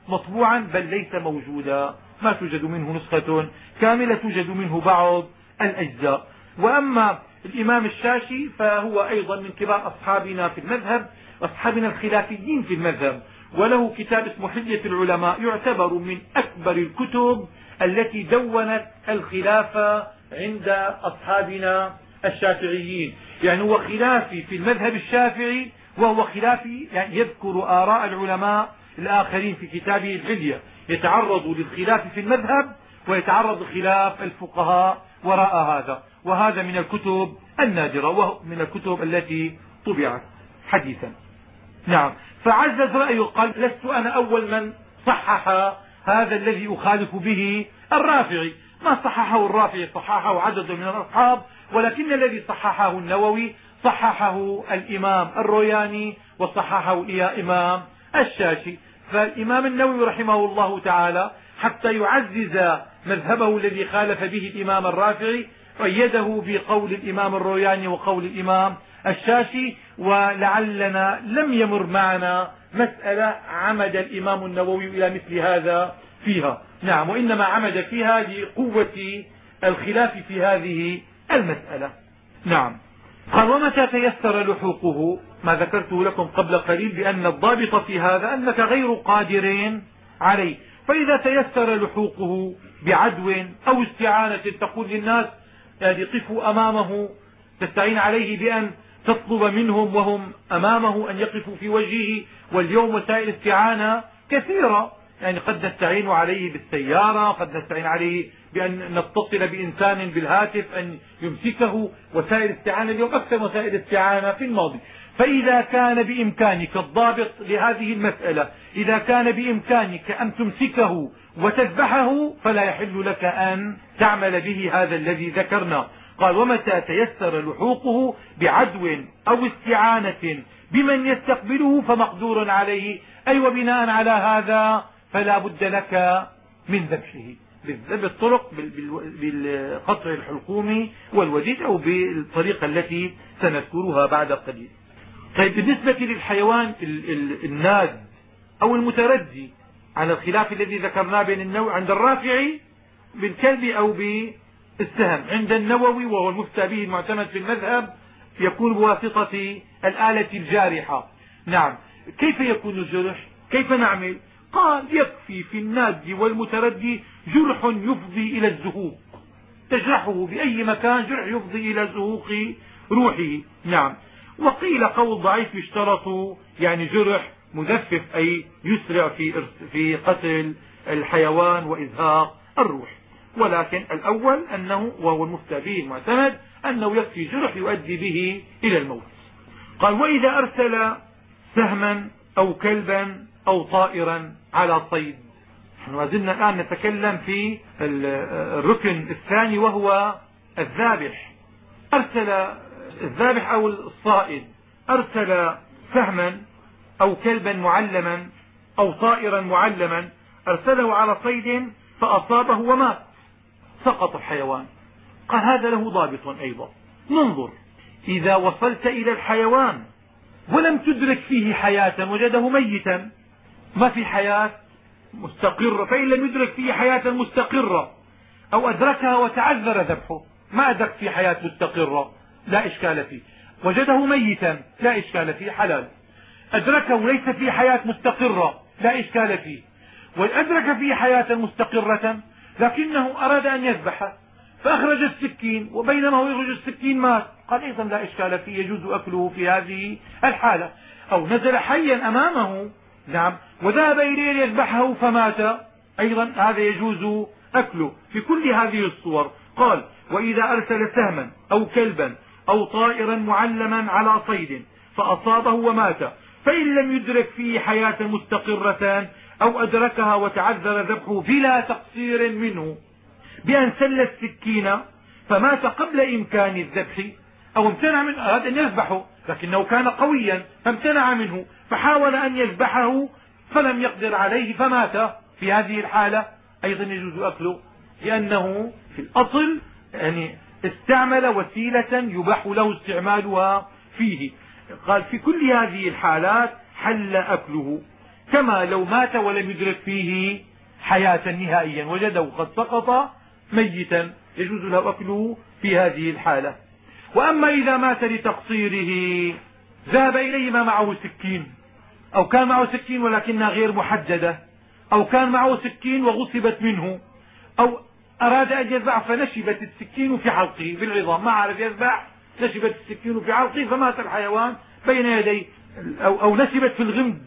مطبوعا بل ليس موجودا. ما توجد منه نسخة كاملة توجد منه بعض الأجزاء. وأما الإمام الشاشي فهو أيضا من كبار أصحابنا في المذهب أصحابنا الخلافيين في المذهب وله كتاب اسمه حجة العلماء يعتبر من أكبر الكتب التي دونت الخلافة عند أصحابنا الشافعيين. يعني هو خلافي في المذهب الشافعي وهو خلافي يعني يذكر آراء العلماء الآخرين في كتابه الحلية يتعرض للخلاف في المذهب ويتعرض لخلاف الفقهاء وراء هذا وهذا من الكتب النادرة ومن الكتب التي طبعت حديثا. نعم. فعزز رأيه قال لست أنا أول من صحح هذا الذي أخالف به الرافعي. ما صححه الرافعي؟ صححه عدد من الأصحاب ولكن الذي صححه النووي صححه الإمام الروياني وصححه الإمام الشاشي. فالإمام النووي رحمه الله تعالى حتى يعزز مذهبه الذي خالف به الإمام الرافعي أيده بقول الإمام الروياني وقول الإمام الشاشي ولعلنا لم يمر معنا مسألة عمد الإمام النووي إلى مثل هذا فيها. نعم وإنما عمد فيها لقوة الخلاف في هذه المسألة. نعم. قال ومتى تيسر لحوقه؟ ما ذكرته لكم قبل قليل بأن الضابط في هذا أنك غير قادر عليه. فإذا تيسر لحوقه بعدو أو استعانة تقول للناس يعني قفوا أمامه. تستعين عليه بأن تطلب منهم وهم أمامه أن يقفوا في وجهه واليوم وسائل استعانة كثيرة. يعني قد نستعين عليه بالسيارة قد نستعين عليه بأن نتصل بإنسان بالهاتف أن يمسكه. وسائل استعانة اليوم أكثر وسائل استعانة في الماضي. فإذا كان بإمكانك الضابط لهذه المسألة إذا كان بإمكانك أن تمسكه وتذبحه فلا يحل لك أن تعمل به هذا الذي ذكرنا. قال ومتى تيسر لحوقه بعدو أو استعانة بمن يستقبله فمقدور عليه؟ أي وبناء على هذا فلا بد لك من ذبحه. بالطرق بالقطع الحلقومي والوديد أو بالطريقة التي سنذكرها بعد قليل. طيب بالنسبة للحيوان الناد أو المتردي على الخلاف الذي ذكرناه بين النوع عند الرافعي بالكلب أو بالسهم. عند النووي وهو المفتى به المعتمد في المذهب يكون بواسطة الآلة الجارحة. نعم. كيف يكون الجرح؟ كيف نعمل؟ قال يكفي في الناد والمتردي جرح يفضي إلى الزهوق. تجرحه بأي مكان جرح يفضي إلى زهوق روحه. نعم. وقيل قول ضعيف يشترط يعني جرح مزفف أي يسرع في في قتل الحيوان وإزهاق الروح. ولكن الأول أنه وهو المفتى المعتمد أنه يكفي جرح يؤدي به إلى الموت. قال وإذا أرسل سهما أو كلبا أو طائرا على صيد. نحن ما زلنا الآن نتكلم في الركن الثاني وهو الذابح. أرسل الذابح أو الصائد. أرسل سهما أو كلبا معلما أو طائرا معلما أرسله على صيد فأصابه ومات سقط الحيوان. قال هذا له ضابط أيضا. ننظر. إذا وصلت إلى الحيوان ولم تدرك فيه حياة وجده ميتا ما في حياة مستقرة؟ فإن لم يدرك فيه حياة مستقرة أو أدركها وتعذر ذبحه ما أدرك في حياة مستقرة؟ لا إشكال فيه. وجده ميتا لا إشكال فيه حلال. أدركه ليس في حياة مستقرة لا إشكال فيه. وأدرك فيه حياة مستقرة لكنه أراد أن يذبح فأخرج السكين وبينما هو يخرج السكين مات. قال أيضا لا إشكال فيه يجوز أكله في هذه الحالة. أو نزل حيا أمامه نعم وذهب إليه ليذبحه فمات. أيضا هذا يجوز أكله في كل هذه الصور. قال وإذا أرسل سهما أو كلبا أو طائرا معلما على صيد فأصابه ومات. فإن لم يدرك فيه حياة مستقرة أو أدركها وتعذر ذبحه بلا تقصير منه بأن سل السكين فمات قبل إمكان الذبح أو امتنع من أراد أن يذبحه لكنه كان قويا فامتنع منه فحاول أن يذبحه فلم يقدر عليه فمات. في هذه الحالة أيضا يجوز أكله لأنه في الأصل يعني استعمل وسيلة يباح له استعمالها فيه. قال في كل هذه الحالات حل أكله كما لو مات ولم يدرك فيه حياة نهائيا وجده قد سقط ميتا يجوز له أكله في هذه الحالة. وأما إذا مات لتقصيره ذهب إليه ما معه سكين أو كان معه سكين ولكنها غير محددة أو كان معه سكين وغصبت منه أو أراد أن يذبح فنشبت السكين في حلقه بالعظام ما عرف يذبح؟ نشبت السكين في حلقه فمات الحيوان بين يدي أو, أو نشبت في الغمد.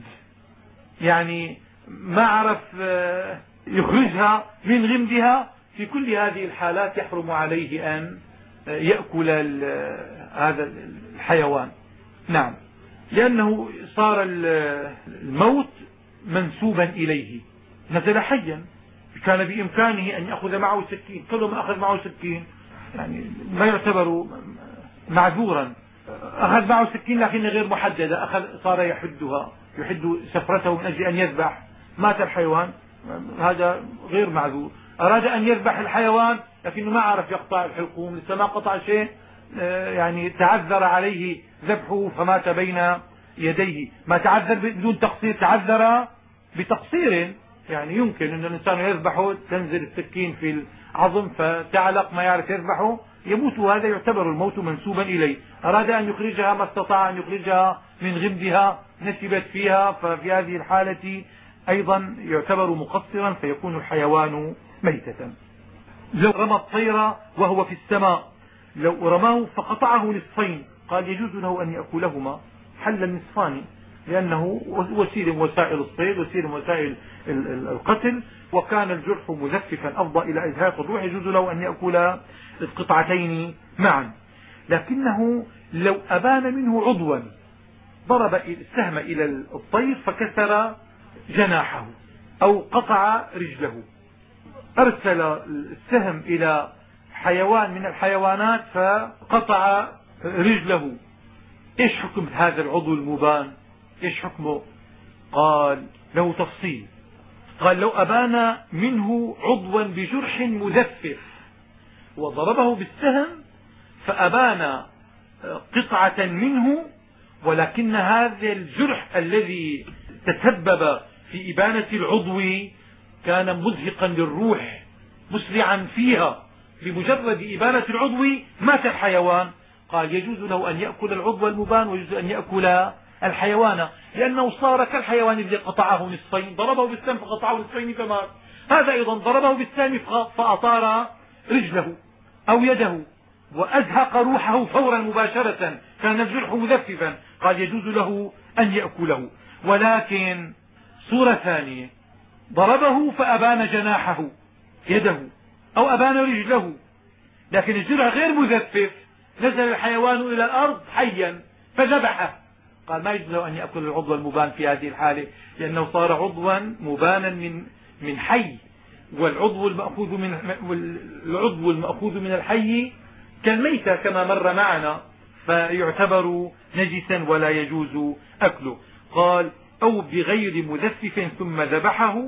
يعني ما عرف آه، يخرجها من غمدها. في كل هذه الحالات يحرم عليه أن يأكل هذا الحيوان. نعم. لأنه صار الموت منسوبا إليه. نزل حيا. كان بإمكانه أن يأخذ معه سكين. كل ما أخذ معه سكين يعني ما يعتبر معذورا. أخذ معه سكين لكنها غير محددة. أخذ صار يحدها يحد شفرته من أجل أن يذبح. مات الحيوان. هذا غير معذور. أراد أن يذبح الحيوان لكنه ما عرف يقطع الحلقوم. لسه ما قطع شيء آه، يعني تعذر عليه ذبحه فمات بين يديه. ما تعذر بدون تقصير تعذر بتقصير. يعني يمكن أن الإنسان يذبحه تنزل السكين في العظم فتعلق ما يعرف يذبحه. يموت وهذا يعتبر الموت منسوبا إليه. أراد أن يخرجها ما استطاع أن يخرجها من غمدها نسبت فيها ففي هذه الحالة أيضا يعتبر مقصرا فيكون الحيوان ميتة. لو رمى الطير وهو في السماء لو رماه فقطعه نصفين قال يجوز له أن يأكلهما حل النصفان. لأنه وسيلة من وسائل الصيد وسيلة من وسائل القتل وكان الجرح مزففا أفضى إلى إزهاق الروح. يجوز له أن يأكل القطعتين معا. لكنه لو أبان منه عضوا ضرب السهم إلى الطير فكسر جناحه أو قطع رجله. أرسل السهم إلى حيوان من الحيوانات فقطع رجله. إيش حكم هذا العضو المبان؟ إيش حكمه؟ قال له تفصيل. قال لو أبان منه عضوا بجرح مزفف وضربه بالسهم فأبان قطعة منه ولكن هذا الجرح الذي تسبب في إبانة العضو كان مزهقا للروح مسرعا فيها بمجرد إبانة العضو. مات الحيوان. قال يجوز له أن يأكل العضو المبان ويجوز أن يأكل الحيوان لأنه صار كالحيوان الذي قطعه نصفين ضربه بالسهم فقطعه نصفين فمات هذا أيضا ضربه بالسهم فأطار رجله أو يده وأزهق روحه فورا مباشرة كان الجرح مزففا قال يجوز له أن يأكله. ولكن صورة ثانية ضربه فأبان جناحه يده أو أبان رجله. لكن الجرح غير مزفف نزل الحيوان إلى الأرض حيا فذبحه. قال ما يجوز له أن يأكل العضو المبان في هذه الحالة لأنه صار عضوا مبانا من من حي. والعضو المأخوذ من العضو المأخوذ من الحي كالميتة كما مر معنا فيعتبر نجسا ولا يجوز أكله. قال أو بغير مذفف ثم ذبحه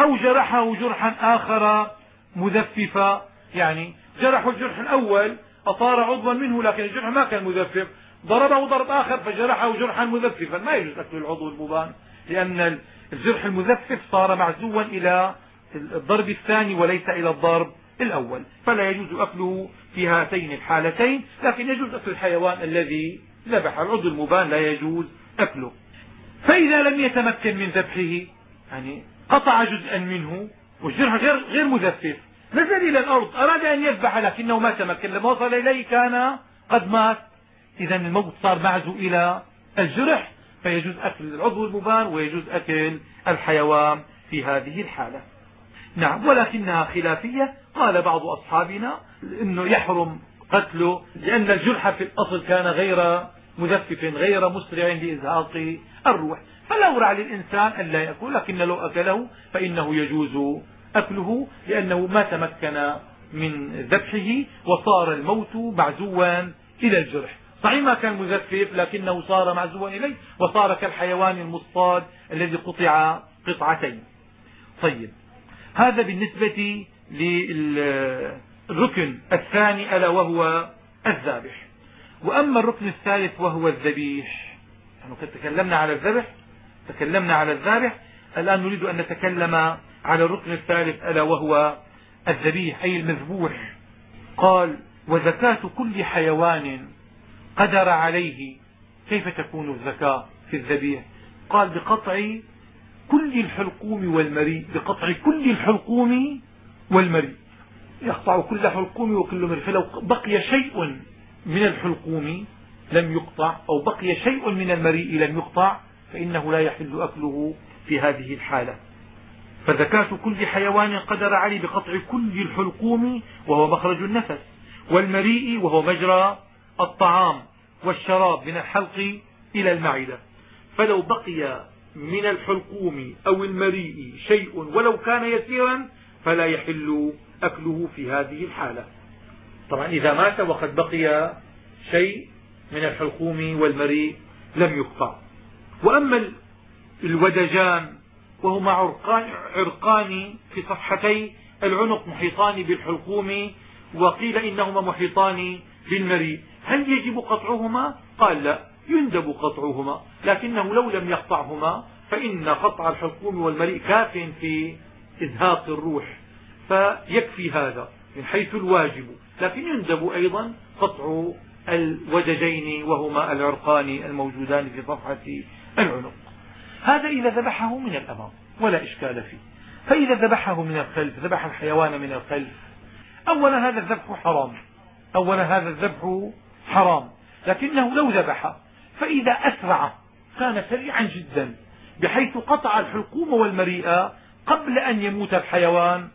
أو جرحه جرحا آخر مذففا يعني جرح الجرح الأول أطار عضوا منه لكن الجرح ما كان مذفف. ضربه ضرب آخر فجرحه جرحا مذففا. ما يجوز أكل العضو المبان لأن الجرح المذفف صار معزوا إلى الضرب الثاني وليس إلى الضرب الأول. فلا يجوز أكله في هاتين الحالتين لكن يجوز أكل الحيوان الذي ذبح. العضو المبان لا يجوز أكله. فإذا لم يتمكن من ذبحه يعني قطع جزءا منه والجرح غير, غير مزفف نزل إلى الأرض أراد أن يذبح لكنه ما تمكن. لما وصل إليه كان قد مات. إذا الموت صار معزو إلى الجرح فيجوز أكل العضو المبان ويجوز أكل الحيوان في هذه الحالة. نعم ولكنها خلافية. قال بعض أصحابنا أنه يحرم قتله لأن الجرح في الأصل كان غير مزفف غير مسرع لإزهاق الروح. فلا ورع للإنسان أن لا يأكل لكن لو أكله فإنه يجوز أكله لأنه ما تمكن من ذبحه وصار الموت معزوا إلى الجرح. صحيح ما كان مزفف لكنه صار معزوا إليه وصار كالحيوان المصطاد الذي قطع قطعتين. طيب هذا بالنسبة للركن الثاني ألا وهو الذابح. وأما الركن الثالث وهو الذبيح. نحن قد تكلمنا على الذبح تكلمنا على الذابح. الآن نريد أن نتكلم على الركن الثالث ألا وهو الذبيح أي المذبوح. قال وزكاة كل حيوان قدر عليه. كيف تكون الزكاة في الذبيح؟ قال بقطع كل الحلقوم والمريء بقطع كل الحلقوم والمريء. يقطع كل حلقوم وكل مريء. فلو بقي شيء من الحلقوم لم يقطع أو بقي شيء من المريء لم يقطع فإنه لا يحل أكله في هذه الحالة. فزكاة كل حيوان قدر عليه بقطع كل الحلقوم وهو مخرج النفس والمريء وهو مجرى الطعام والشراب من الحلق إلى المعدة. فلو بقي من الحلقوم أو المريء شيء ولو كان يسيرا فلا يحل أكله في هذه الحالة. طبعا إذا مات وقد بقي شيء من الحلقوم والمريء لم يقطع. وأما الودجان وهما عرقان, عرقان في صفحتي العنق محيطان بالحلقوم وقيل إنهما محيطان بالمريء. هل يجب قطعهما؟ قال لا يندب قطعهما لكنه لو لم يقطعهما فإن قطع الحلقوم والمريء كاف في إزهاق الروح فيكفي هذا من حيث الواجب. لكن يندب أيضا قطع الوججين وهما العرقان الموجودان في صفحة العنق. هذا إذا ذبحه من الأمام ولا إشكال فيه. فإذا ذبحه من الخلف ذبح الحيوان من الخلف أولا هذا الذبح حرام أولا هذا الذبح حرام لكنه لو ذبح فإذا أسرع كان سريعا جدا بحيث قطع الحلقوم والمريء قبل أن يموت الحيوان.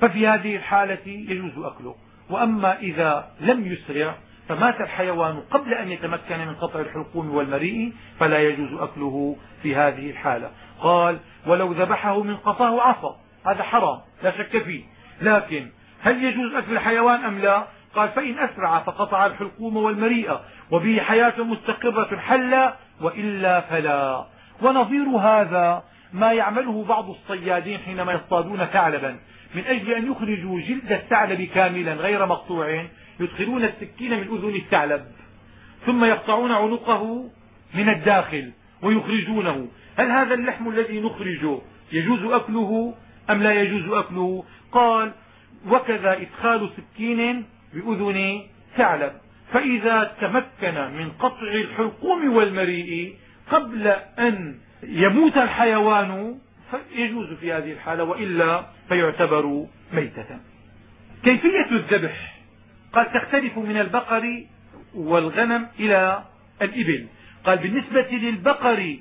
ففي هذه الحالة يجوز أكله. وأما إذا لم يسرع فمات الحيوان قبل أن يتمكن من قطع الحلقوم والمريء فلا يجوز أكله في هذه الحالة. قال ولو ذبحه من قفاه عصا. هذا حرام لا شك فيه. لكن هل يجوز أكل الحيوان أم لا؟ قال فإن أسرع فقطع الحلقوم والمريء وبه حياة مستقرة حل وإلا فلا. ونظير هذا ما يعمله بعض الصيادين حينما يصطادون ثعلبا. من أجل أن يخرجوا جلد الثعلب كاملا غير مقطوع يدخلون السكين من أذن الثعلب ثم يقطعون عنقه من الداخل ويخرجونه. هل هذا اللحم الذي نخرجه يجوز أكله أم لا يجوز أكله؟ قال وكذا إدخال سكين بأذن ثعلب فإذا تمكن من قطع الحلقوم والمريء قبل أن يموت الحيوان فيجوز في هذه الحالة وإلا فيعتبر ميتة. كيفية الذبح؟ قال تختلف من البقر والغنم إلى الإبل. قال بالنسبة للبقر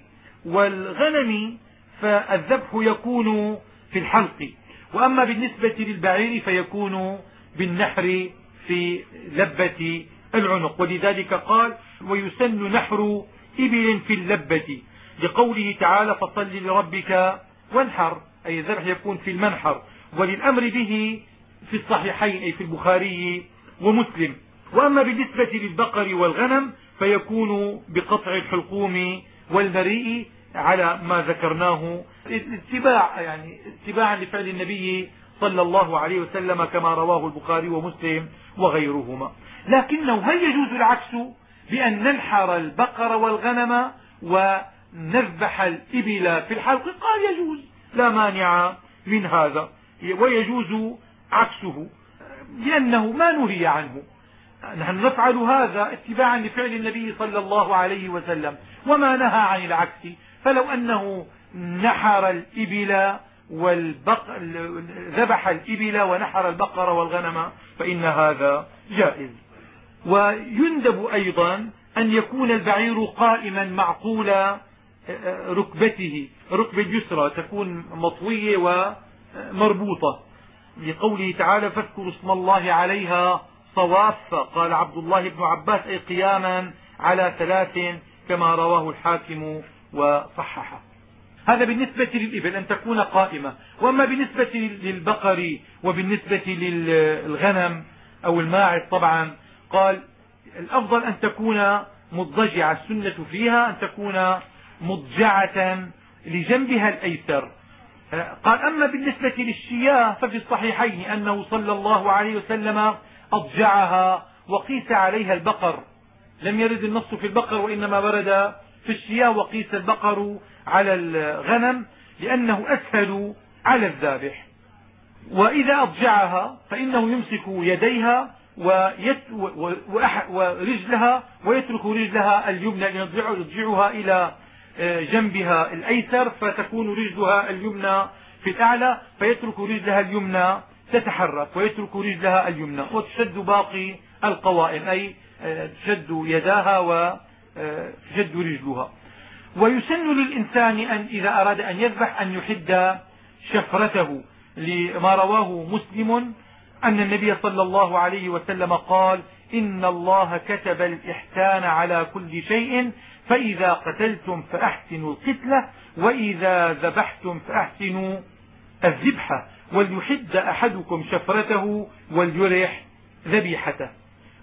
والغنم فالذبح يكون في الحلق. وأما بالنسبة للبعير فيكون بالنحر في لبة العنق. ولذلك قال ويسن نحر إبل في اللبة لقوله تعالى فصل لربك وانحر أي الذبح يكون في المنحر. وللأمر به في الصحيحين أي في البخاري ومسلم. وأما بالنسبة للبقر والغنم فيكون بقطع الحلقوم والمريء على ما ذكرناه. اتباع يعني اتباعا لفعل النبي صلى الله عليه وسلم كما رواه البخاري ومسلم وغيرهما. لكنه هل يجوز العكس بأن ننحر البقر والغنم ونذبح الإبل في الحلق؟ قال يجوز. لا مانع من هذا. ويجوز عكسه لأنه ما نهي عنه. نحن نفعل هذا اتباعا لفعل النبي صلى الله عليه وسلم وما نهى عن العكس. فلو أنه نحر الإبل والبقر ذبح الإبل ونحر البقر والغنم فإن هذا جائز. ويندب أيضا أن يكون البعير قائما معقول ركبته الركبة اليسرى تكون مطوية ومربوطة. لقوله تعالى فاذكروا اسم الله عليها صواف قال عبد الله بن عباس أي قياما على ثلاث كما رواه الحاكم وصححه هذا بالنسبة للإبل أن تكون قائمة. وأما بالنسبة للبقر وبالنسبة للغنم أو الماعز طبعا قال الأفضل أن تكون مضجعة السنة فيها أن تكون مضجعة لجنبها الأيسر. قال أما بالنسبة للشياه ففي الصحيحين أنه صلى الله عليه وسلم أضجعها وقيس عليها البقر. لم يرد النص في البقر وإنما ورد في الشياه وقيس البقر على الغنم لأنه أسهل على الذابح. وإذا أضجعها فإنه يمسك يديها ورجلها ويترك رجلها اليمنى يضجعها إلى آه، جنبها الأيسر فتكون رجلها اليمنى في الأعلى فيترك رجلها اليمنى تتحرك ويترك رجلها اليمنى وتشد باقي القوائم أي آه، تشد يداها وتشد رجلها. ويسن للإنسان أن إذا أراد أن يذبح أن يحد شفرته لما رواه مسلم أن النبي صلى الله عليه وسلم قال إن الله كتب الإحسان على كل شيء فإذا قتلتم فأحسنوا القتلة وإذا ذبحتم فأحسنوا الذبحة وليحد أحدكم شفرته وليرح ذبيحته.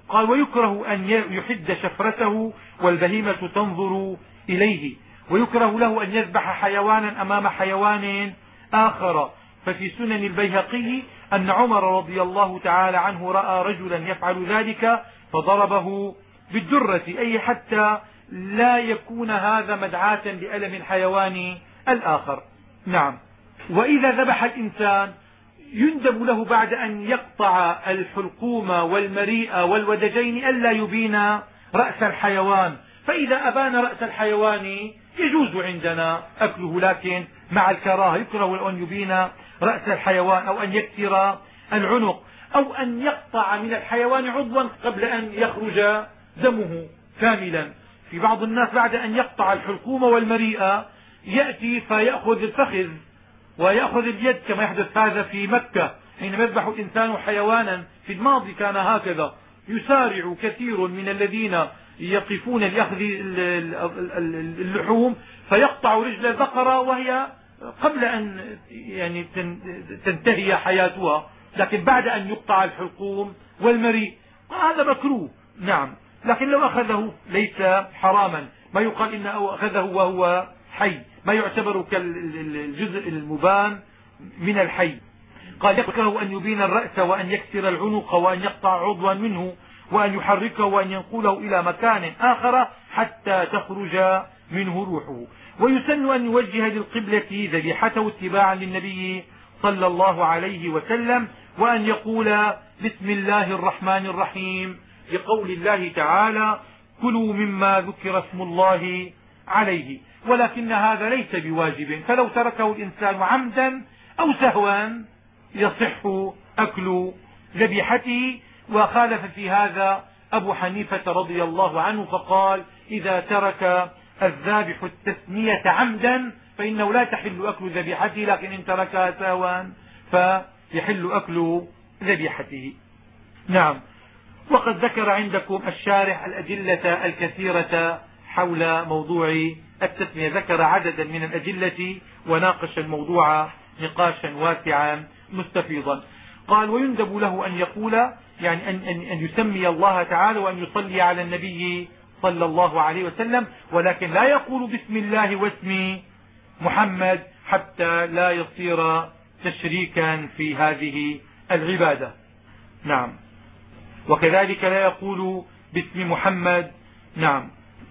قال ويكره أن يحد شفرته والبهيمة تنظر إليه. ويكره له أن يذبح حيوانا أمام حيوان آخر. ففي سنن البيهقي أن عمر رضي الله تعالى عنه رأى رجلا يفعل ذلك فضربه بالدرة أي حتى لا يكون هذا مدعاة لألم الحيوان الآخر. نعم. وإذا ذبح الإنسان يندب له بعد أن يقطع الحلقوم والمريء والودجين ألا يبين رأس الحيوان. فإذا أبان رأس الحيوان يجوز عندنا أكله لكن مع الكراهة يكره أن يبين رأس الحيوان أو أن يكسر العنق أو أن يقطع من الحيوان عضوا قبل أن يخرج دمه كاملا. في بعض الناس بعد أن يقطع الحلقوم والمريء يأتي فيأخذ الفخذ. ويأخذ اليد كما يحدث هذا في مكة حينما يذبح الإنسان حيوانا. في الماضي كان هكذا. يسارع كثير من الذين يقفون لأخذ اللحوم فيقطع رجل البقرة وهي قبل أن يعني تنتهي حياتها. لكن بعد أن يقطع الحلقوم والمريء. هذا مكروه. نعم. لكن لو أخذه ليس حراما. ما يقال إنه أخذه وهو حي ما يعتبر كالجزء المبان من الحي. قال يكره أن يبين الرأس وأن يكسر العنق وأن يقطع عضوا منه وأن يحركه وأن ينقله إلى مكان آخر حتى تخرج منه روحه. ويسن أن يوجه للقبلة ذبيحته اتباعا للنبي صلى الله عليه وسلم وأن يقول بسم الله الرحمن الرحيم لقول الله تعالى كلوا مما ذكر اسم الله عليه. ولكن هذا ليس بواجب. فلو تركه الإنسان عمدا أو سهوا يصح أكل ذبيحته. وخالف في هذا أبو حنيفة رضي الله عنه فقال إذا ترك الذابح التثنية عمدا فإنه لا تحل أكل ذبيحته لكن إن تركها سهوا فيحل أكل ذبيحته. نعم. وقد ذكر عندكم الشارح الأدلة الكثيرة حول موضوع التسمية. ذكر عددا من الأدلة وناقش الموضوع نقاشا واسعا مستفيضا. قال ويندب له أن يقول يعني أن, أن, أن يسمي الله تعالى وأن يصلي على النبي صلى الله عليه وسلم ولكن لا يقول بسم الله واسم محمد حتى لا يصير تشريكا في هذه العبادة. نعم. وكذلك لا يقول باسم محمد. نعم.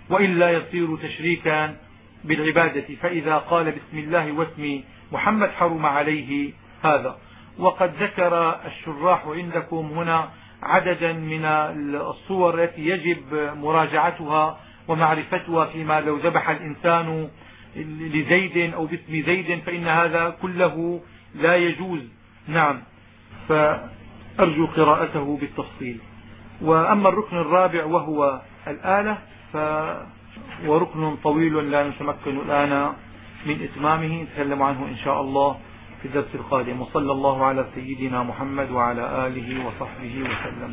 وإلا يصير تشريكا بالعبادة. فإذا قال بسم الله واسم محمد حرم عليه هذا. وقد ذكر الشراح عندكم هنا عددا من الصور التي يجب مراجعتها ومعرفتها فيما لو ذبح الإنسان لزيد أو باسم زيد فإن هذا كله لا يجوز. نعم. فأرجو قراءته بالتفصيل. وأما الركن الرابع وهو الآلة فهو ركن طويل لا نتمكن الآن من إتمامه. نتكلم عنه إن شاء الله في الدرس القادم. وصلى الله على سيدنا محمد وعلى آله وصحبه وسلم.